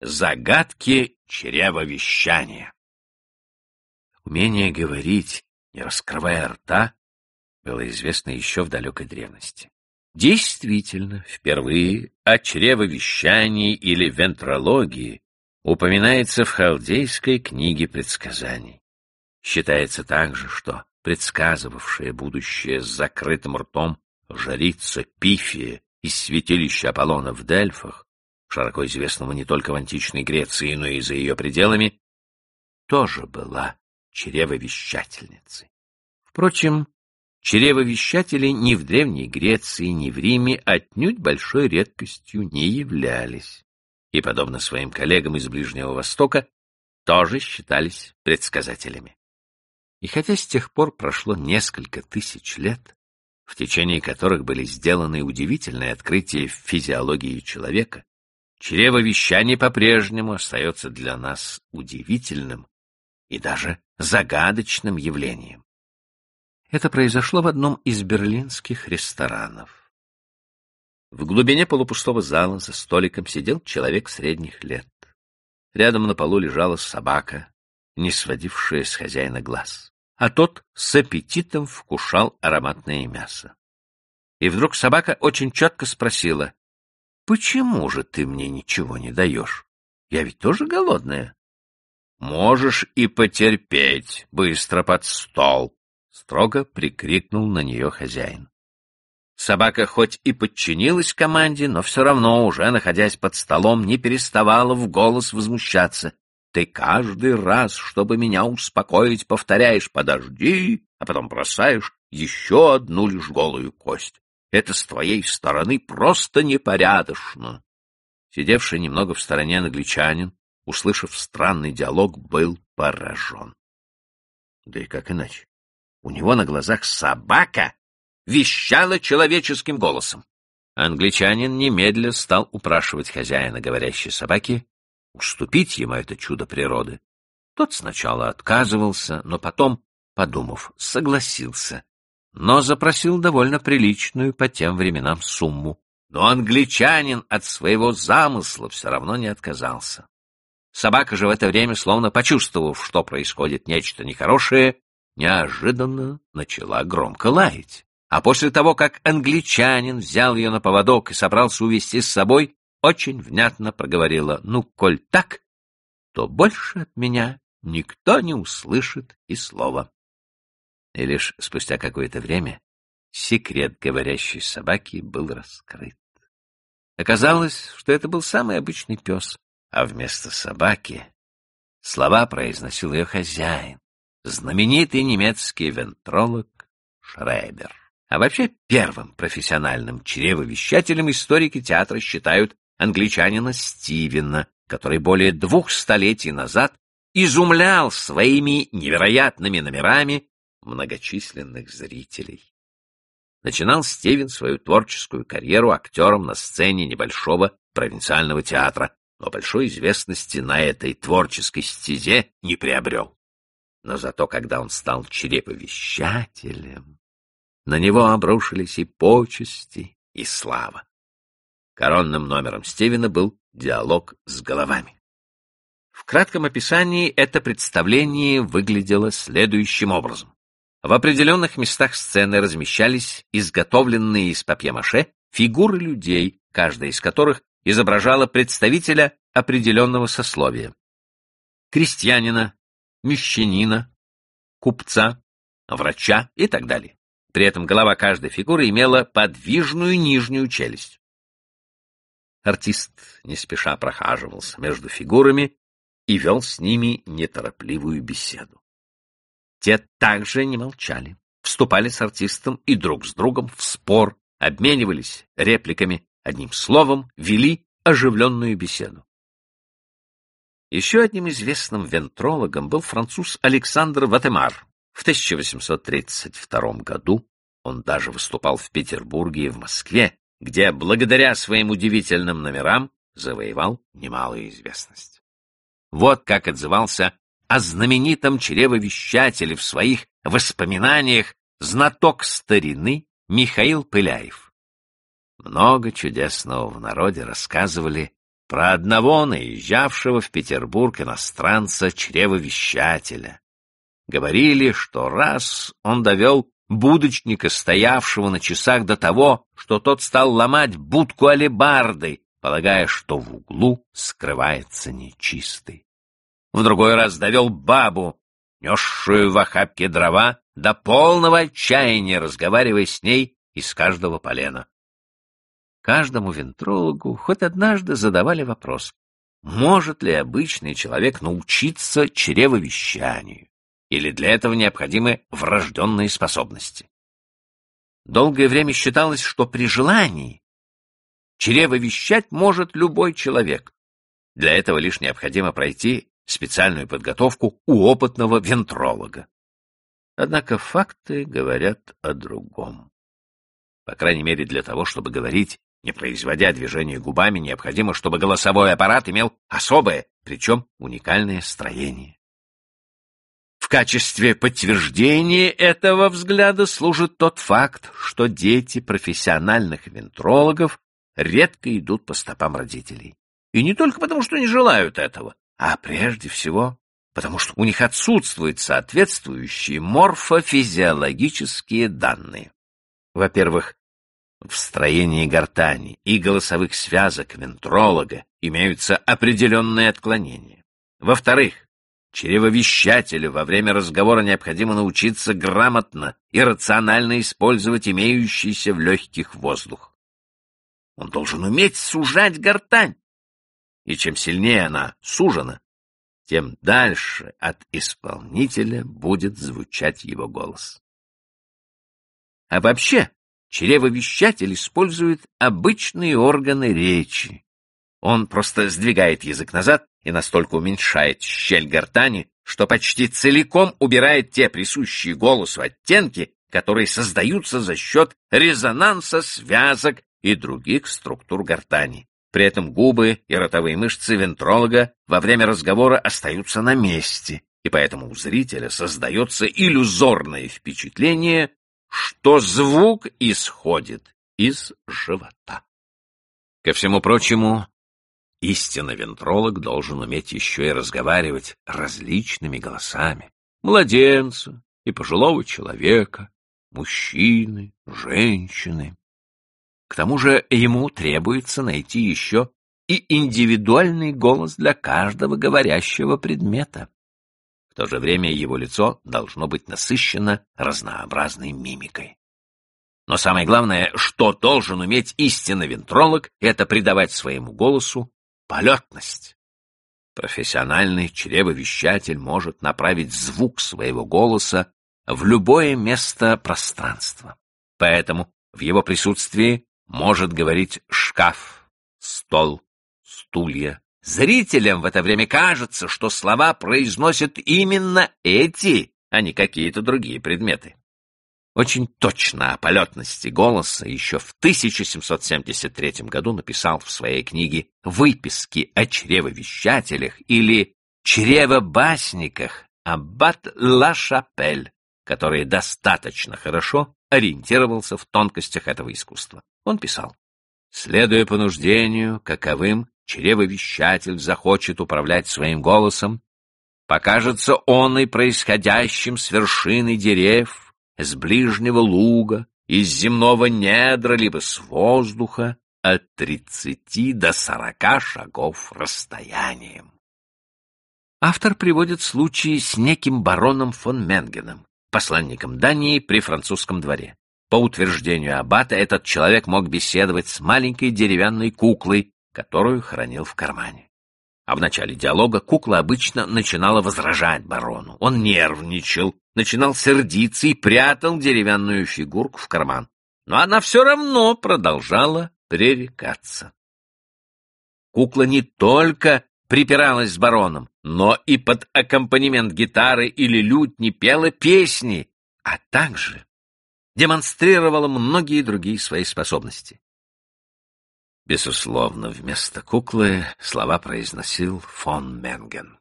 Загадки чревовещания. Умение говорить, не раскрывая рта, было известно еще в далекой древности. Действительно, впервые о чревовещании или вентрологии упоминается в халдейской книге предсказаний. Считается также, что предсказывавшая будущее с закрытым ртом жрица Пифия из святилища Аполлона в Дельфах, широко известного не только в античной Греции, но и за ее пределами, тоже была чревовещательницей. Впрочем, чревовещатели ни в Древней Греции, ни в Риме отнюдь большой редкостью не являлись, и, подобно своим коллегам из Ближнего Востока, тоже считались предсказателями. И хотя с тех пор прошло несколько тысяч лет, в течение которых были сделаны удивительные открытия в физиологии человека, чревовещание по-прежнему остается для нас удивительным и даже загадочным явлением. Это произошло в одном из берлинских ресторанов. В глубине полупустого зала за столиком сидел человек средних лет. Рядом на полу лежала собака, не сводившая с хозяина глаз а тот с аппетитом вкушал ароматное мясо. И вдруг собака очень четко спросила, «Почему же ты мне ничего не даешь? Я ведь тоже голодная». «Можешь и потерпеть, быстро под стол!» — строго прикрикнул на нее хозяин. Собака хоть и подчинилась команде, но все равно, уже находясь под столом, не переставала в голос возмущаться. Ты каждый раз, чтобы меня успокоить, повторяешь «подожди», а потом бросаешь еще одну лишь голую кость. Это с твоей стороны просто непорядочно. Сидевший немного в стороне англичанин, услышав странный диалог, был поражен. Да и как иначе? У него на глазах собака вещала человеческим голосом. Англичанин немедля стал упрашивать хозяина говорящей собаки уступить ему это чудо природы. Тот сначала отказывался, но потом, подумав, согласился, но запросил довольно приличную по тем временам сумму. Но англичанин от своего замысла все равно не отказался. Собака же в это время, словно почувствовав, что происходит нечто нехорошее, неожиданно начала громко лаять. А после того, как англичанин взял ее на поводок и собрался увести с собой, очень внятно проговорила, «Ну, коль так, то больше от меня никто не услышит и слова». И лишь спустя какое-то время секрет говорящей собаки был раскрыт. Оказалось, что это был самый обычный пес, а вместо собаки слова произносил ее хозяин, знаменитый немецкий вентролог Шрейбер. А вообще первым профессиональным чревовещателем историки театра считают англичанина Стивена, который более двух столетий назад изумлял своими невероятными номерами многочисленных зрителей. Начинал Стивен свою творческую карьеру актером на сцене небольшого провинциального театра, но большой известности на этой творческой стезе не приобрел. Но зато, когда он стал череповещателем, на него обрушились и почести, и слава. Коронным номером Стивена был диалог с головами. В кратком описании это представление выглядело следующим образом. В определенных местах сцены размещались изготовленные из папье-маше фигуры людей, каждая из которых изображала представителя определенного сословия. Крестьянина, мещанина, купца, врача и так далее. При этом голова каждой фигуры имела подвижную нижнюю челюсть. Артист не спеша прохаживался между фигурами и вел с ними неторопливую беседу. Те также не молчали, вступали с артистом и друг с другом в спор, обменивались репликами, одним словом, вели оживленную беседу. Еще одним известным вентрологом был француз Александр Ватемар. В 1832 году он даже выступал в Петербурге и в Москве, где благодаря своим удивительным номерам завоевал немалую известность. Вот как отзывался о знаменитом чревовещателе в своих воспоминаниях знаток старины Михаил Пыляев. Много чудесного в народе рассказывали про одного наезжавшего в Петербург иностранца-чревовещателя. Говорили, что раз он довел будочника, стоявшего на часах до того, что тот стал ломать будку алебарды, полагая, что в углу скрывается нечистый. В другой раз довел бабу, несшую в охапке дрова, до полного отчаяния, разговаривая с ней из каждого полена. Каждому вентрологу хоть однажды задавали вопрос, может ли обычный человек научиться чревовещанию, или для этого необходимы врожденные способности. Долгое время считалось, что при желании чревовещать может любой человек. Для этого лишь необходимо пройти специальную подготовку у опытного вентролога. Однако факты говорят о другом. По крайней мере, для того, чтобы говорить, не производя движения губами, необходимо, чтобы голосовой аппарат имел особое, причем уникальное строение. В качестве подтверждения этого взгляда служит тот факт, что дети профессиональных вентрологов редко идут по стопам родителей. И не только потому, что не желают этого, а прежде всего потому, что у них отсутствуют соответствующие морфофизиологические данные. Во-первых, в строении гортани и голосовых связок вентролога имеются определенные отклонения. Во-вторых, чревовещателю во время разговора необходимо научиться грамотно и рационально использовать имеющийся в легких воздух. Он должен уметь сужать гортань, и чем сильнее она сужена, тем дальше от исполнителя будет звучать его голос. А вообще, чревовещатель использует обычные органы речи. Он просто сдвигает язык назад и настолько уменьшает щель гортани, что почти целиком убирает те присущие голосу оттенки, которые создаются за счет резонанса связок и других структур гортани. При этом губы и ротовые мышцы вентролога во время разговора остаются на месте, и поэтому у зрителя создается иллюзорное впечатление, что звук исходит из живота. Ко всему прочему, истинно вентролог должен уметь еще и разговаривать различными голосами. Младенца и пожилого человека, мужчины, женщины. К тому же ему требуется найти еще и индивидуальный голос для каждого говорящего предмета. В то же время его лицо должно быть насыщено разнообразной мимикой. Но самое главное, что должен уметь истинный вентролог, это придавать своему голосу полетность. Профессиональный чревовещатель может направить звук своего голоса в любое место пространства. Поэтому в его присутствии может говорить шкаф, стол, стулья. Зрителям в это время кажется, что слова произносят именно эти, а не какие-то другие предметы. Очень точно о полетности голоса еще в 1773 году написал в своей книге «Выписки о чревовещателях» или «Чревобасниках» Аббат Ла Шапель, который достаточно хорошо ориентировался в тонкостях этого искусства. Он писал, «Следуя понуждению, каковым чревовещатель захочет управлять своим голосом, покажется он и происходящим с вершины дерев, с ближнего луга, из земного недра, либо с воздуха, от тридцати до сорока шагов расстоянием. Автор приводит случаи с неким бароном фон Менгеном, посланником Дании при французском дворе. По утверждению аббата, этот человек мог беседовать с маленькой деревянной куклой, которую хранил в кармане. А в начале диалога кукла обычно начинала возражать барону. Он нервничал, начинал сердиться и прятал деревянную фигурку в карман. Но она все равно продолжала пререкаться. Кукла не только припиралась с бароном, но и под аккомпанемент гитары или лютни пела песни, а также демонстрировала многие другие свои способности. Безусловно, вместо куклы слова произносил фон Менген.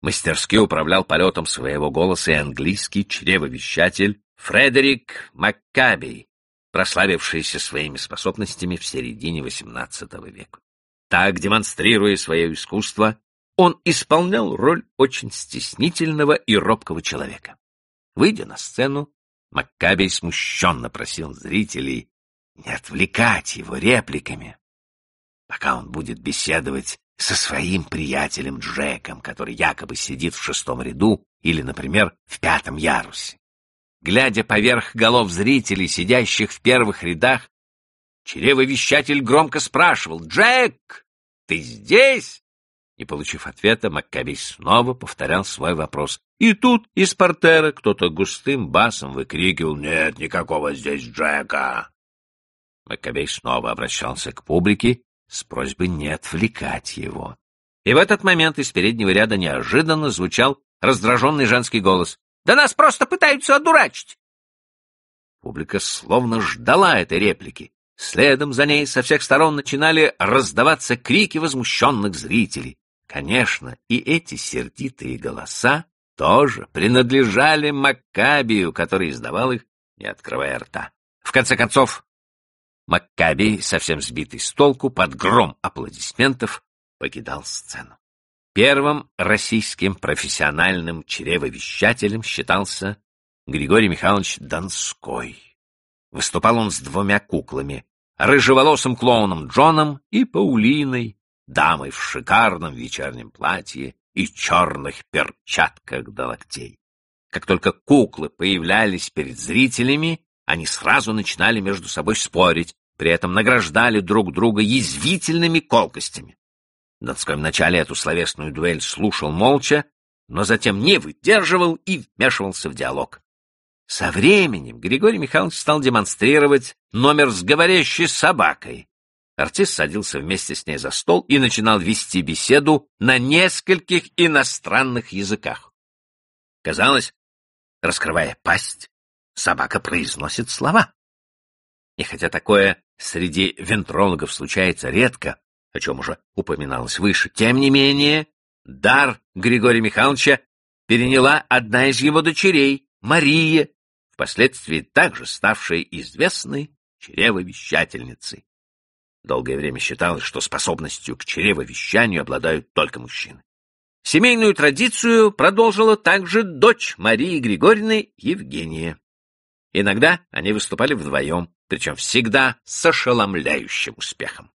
Мастерски управлял полетом своего голоса и английский чревовещатель Фредерик Маккабей, прославившийся своими способностями в середине XVIII века. Так, демонстрируя свое искусство, он исполнял роль очень стеснительного и робкого человека. Выйдя на сцену, Маккабей смущенно просил зрителей не отвлекать его репликами, пока он будет беседовать со своим приятелем Джеком, который якобы сидит в шестом ряду или, например, в пятом ярусе. Глядя поверх голов зрителей, сидящих в первых рядах, чревовещатель громко спрашивал «Джек, ты здесь?» Не получив ответа, Маккабей снова повторял свой вопрос. И тут из портера кто-то густым басом выкрикивал «Нет никакого здесь Джека!» Маккабей снова обращался к публике с просьбой не отвлекать его. И в этот момент из переднего ряда неожиданно звучал раздраженный женский голос. «Да нас просто пытаются одурачить!» Публика словно ждала этой реплики. Следом за ней со всех сторон начинали раздаваться крики возмущенных зрителей. Конечно, и эти сердитые голоса тоже принадлежали Маккабию, который издавал их, не открывая рта. В конце концов, Маккабий, совсем сбитый с толку, под гром аплодисментов покидал сцену. Первым российским профессиональным чревовещателем считался Григорий Михайлович Донской. Выступал он с двумя куклами — рыжеволосым клоуном Джоном и Паулиной, дамой в шикарном вечернем платье и черных перчатках до локтей. Как только куклы появлялись перед зрителями, они сразу начинали между собой спорить, при этом награждали друг друга язвительными колкостями. Донской вначале эту словесную дуэль слушал молча, но затем не выдерживал и вмешивался в диалог. Со временем Григорий Михайлович стал демонстрировать номер с говорящей собакой. Артист садился вместе с ней за стол и начинал вести беседу на нескольких иностранных языках. Казалось, раскрывая пасть, собака произносит слова. И хотя такое среди вентрологов случается редко, о чем уже упоминалось выше, тем не менее, дар Григория Михайловича переняла одна из его дочерей, Мария, впоследствии также ставшая известной чревовещательницей. Долгое время считалось, что способностью к чревовещанию обладают только мужчины. Семейную традицию продолжила также дочь Марии Григорьевны Евгения. Иногда они выступали вдвоем, причем всегда с ошеломляющим успехом.